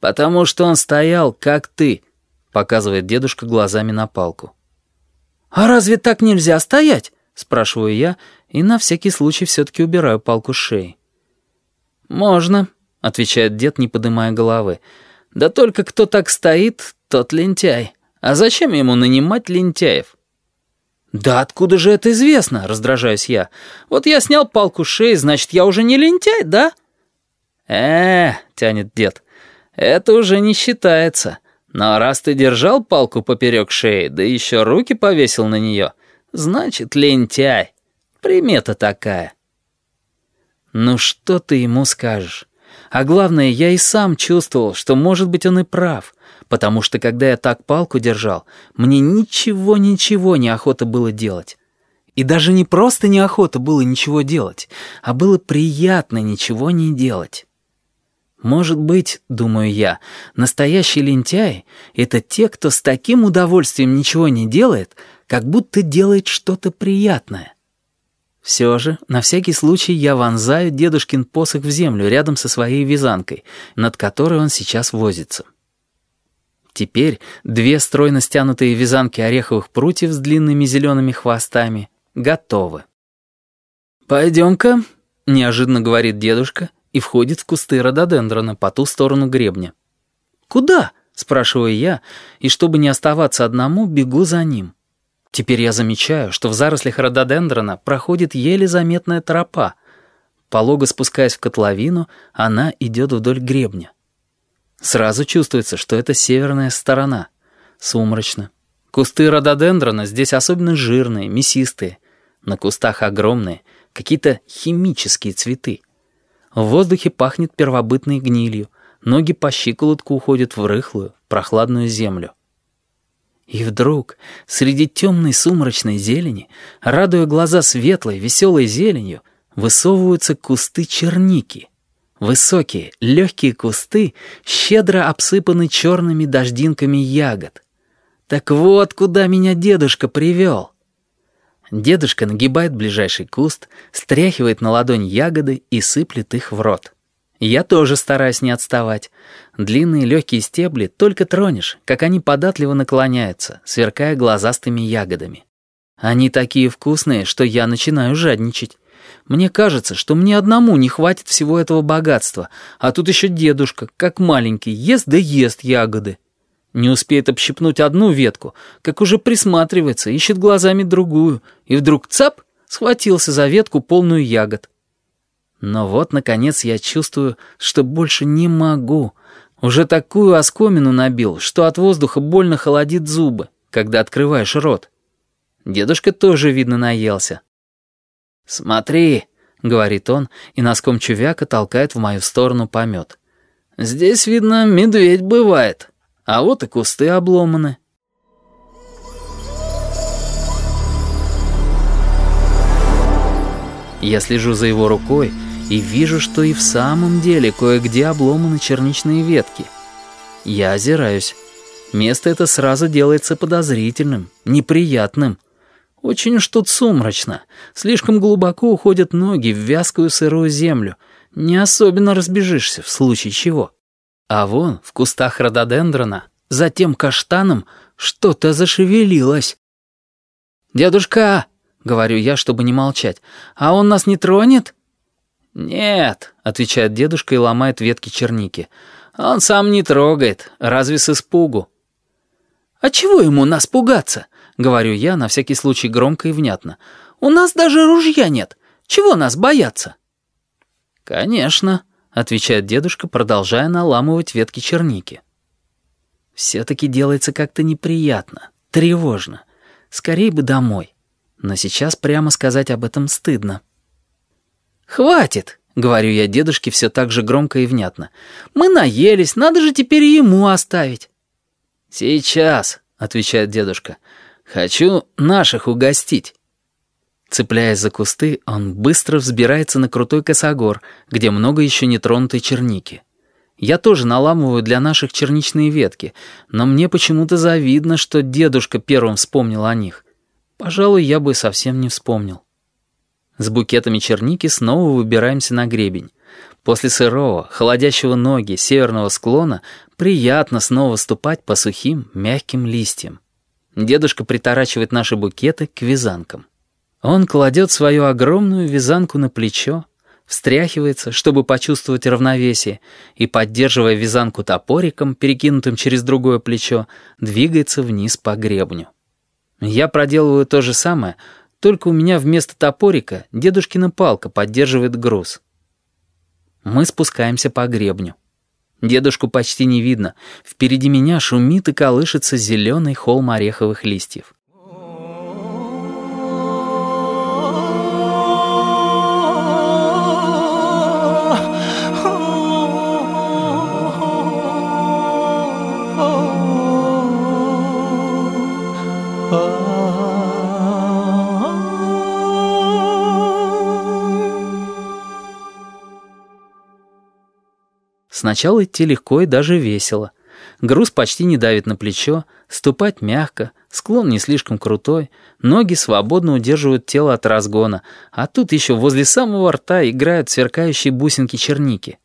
«Потому что он стоял, как ты», — показывает дедушка глазами на палку. «А разве так нельзя стоять?» — спрашиваю я, и на всякий случай все-таки убираю палку с шеи. «Можно», — отвечает дед, не поднимая головы. «Да только кто так стоит, тот лентяй. А зачем ему нанимать лентяев?» «Да откуда же это известно?» — раздражаюсь я. «Вот я снял палку с шеи, значит, я уже не лентяй, да?» «Э, -э — тянет дед, — это уже не считается. Но раз ты держал палку поперек шеи, да еще руки повесил на нее, значит, лентяй. Примета такая». «Ну что ты ему скажешь? А главное, я и сам чувствовал, что, может быть, он и прав» потому что когда я так палку держал, мне ничего-ничего неохота было делать. И даже не просто неохота было ничего делать, а было приятно ничего не делать. Может быть, думаю я, настоящие лентяи — это те, кто с таким удовольствием ничего не делает, как будто делает что-то приятное. Все же, на всякий случай, я вонзаю дедушкин посох в землю рядом со своей вязанкой, над которой он сейчас возится. Теперь две стройно стянутые вязанки ореховых прутьев с длинными зелеными хвостами готовы. «Пойдем-ка», — неожиданно говорит дедушка и входит в кусты рододендрона по ту сторону гребня. «Куда?» — спрашиваю я, и чтобы не оставаться одному, бегу за ним. Теперь я замечаю, что в зарослях рододендрона проходит еле заметная тропа. Полого спускаясь в котловину, она идет вдоль гребня. Сразу чувствуется, что это северная сторона. Сумрачно. Кусты рододендрона здесь особенно жирные, мясистые. На кустах огромные, какие-то химические цветы. В воздухе пахнет первобытной гнилью. Ноги по щиколотку уходят в рыхлую, прохладную землю. И вдруг, среди темной сумрачной зелени, радуя глаза светлой, веселой зеленью, высовываются кусты черники — Высокие, легкие кусты щедро обсыпаны черными дождинками ягод. Так вот, куда меня дедушка привел. Дедушка нагибает ближайший куст, стряхивает на ладонь ягоды и сыплет их в рот. Я тоже стараюсь не отставать. Длинные легкие стебли только тронешь, как они податливо наклоняются, сверкая глазастыми ягодами. Они такие вкусные, что я начинаю жадничать. Мне кажется, что мне одному не хватит всего этого богатства, а тут еще дедушка, как маленький, ест да ест ягоды. Не успеет общипнуть одну ветку, как уже присматривается, ищет глазами другую, и вдруг цап, схватился за ветку, полную ягод. Но вот, наконец, я чувствую, что больше не могу. Уже такую оскомину набил, что от воздуха больно холодит зубы, когда открываешь рот. Дедушка тоже, видно, наелся. «Смотри», — говорит он, и носком чувяка толкает в мою сторону помет. «Здесь, видно, медведь бывает, а вот и кусты обломаны». Я слежу за его рукой и вижу, что и в самом деле кое-где обломаны черничные ветки. Я озираюсь. Место это сразу делается подозрительным, неприятным. Очень уж тут сумрачно. Слишком глубоко уходят ноги в вязкую сырую землю. Не особенно разбежишься, в случае чего. А вон, в кустах рододендрона, за тем каштаном, что-то зашевелилось. «Дедушка!» — говорю я, чтобы не молчать. «А он нас не тронет?» «Нет», — отвечает дедушка и ломает ветки черники. «Он сам не трогает, разве с испугу». «А чего ему нас пугаться? — говорю я, на всякий случай громко и внятно. «У нас даже ружья нет. Чего нас бояться?» «Конечно», — отвечает дедушка, продолжая наламывать ветки черники. «Все-таки делается как-то неприятно, тревожно. Скорей бы домой. Но сейчас прямо сказать об этом стыдно». «Хватит!» — говорю я дедушке все так же громко и внятно. «Мы наелись, надо же теперь ему оставить». «Сейчас», — отвечает дедушка. Хочу наших угостить». Цепляясь за кусты, он быстро взбирается на крутой косогор, где много еще нетронутой черники. Я тоже наламываю для наших черничные ветки, но мне почему-то завидно, что дедушка первым вспомнил о них. Пожалуй, я бы совсем не вспомнил. С букетами черники снова выбираемся на гребень. После сырого, холодящего ноги северного склона приятно снова ступать по сухим, мягким листьям. Дедушка приторачивает наши букеты к вязанкам. Он кладет свою огромную вязанку на плечо, встряхивается, чтобы почувствовать равновесие, и, поддерживая вязанку топориком, перекинутым через другое плечо, двигается вниз по гребню. Я проделываю то же самое, только у меня вместо топорика дедушкина палка поддерживает груз. Мы спускаемся по гребню. Дедушку почти не видно. Впереди меня шумит и колышется зеленый холм ореховых листьев. Сначала идти легко и даже весело. Груз почти не давит на плечо, ступать мягко, склон не слишком крутой, ноги свободно удерживают тело от разгона, а тут еще возле самого рта играют сверкающие бусинки черники.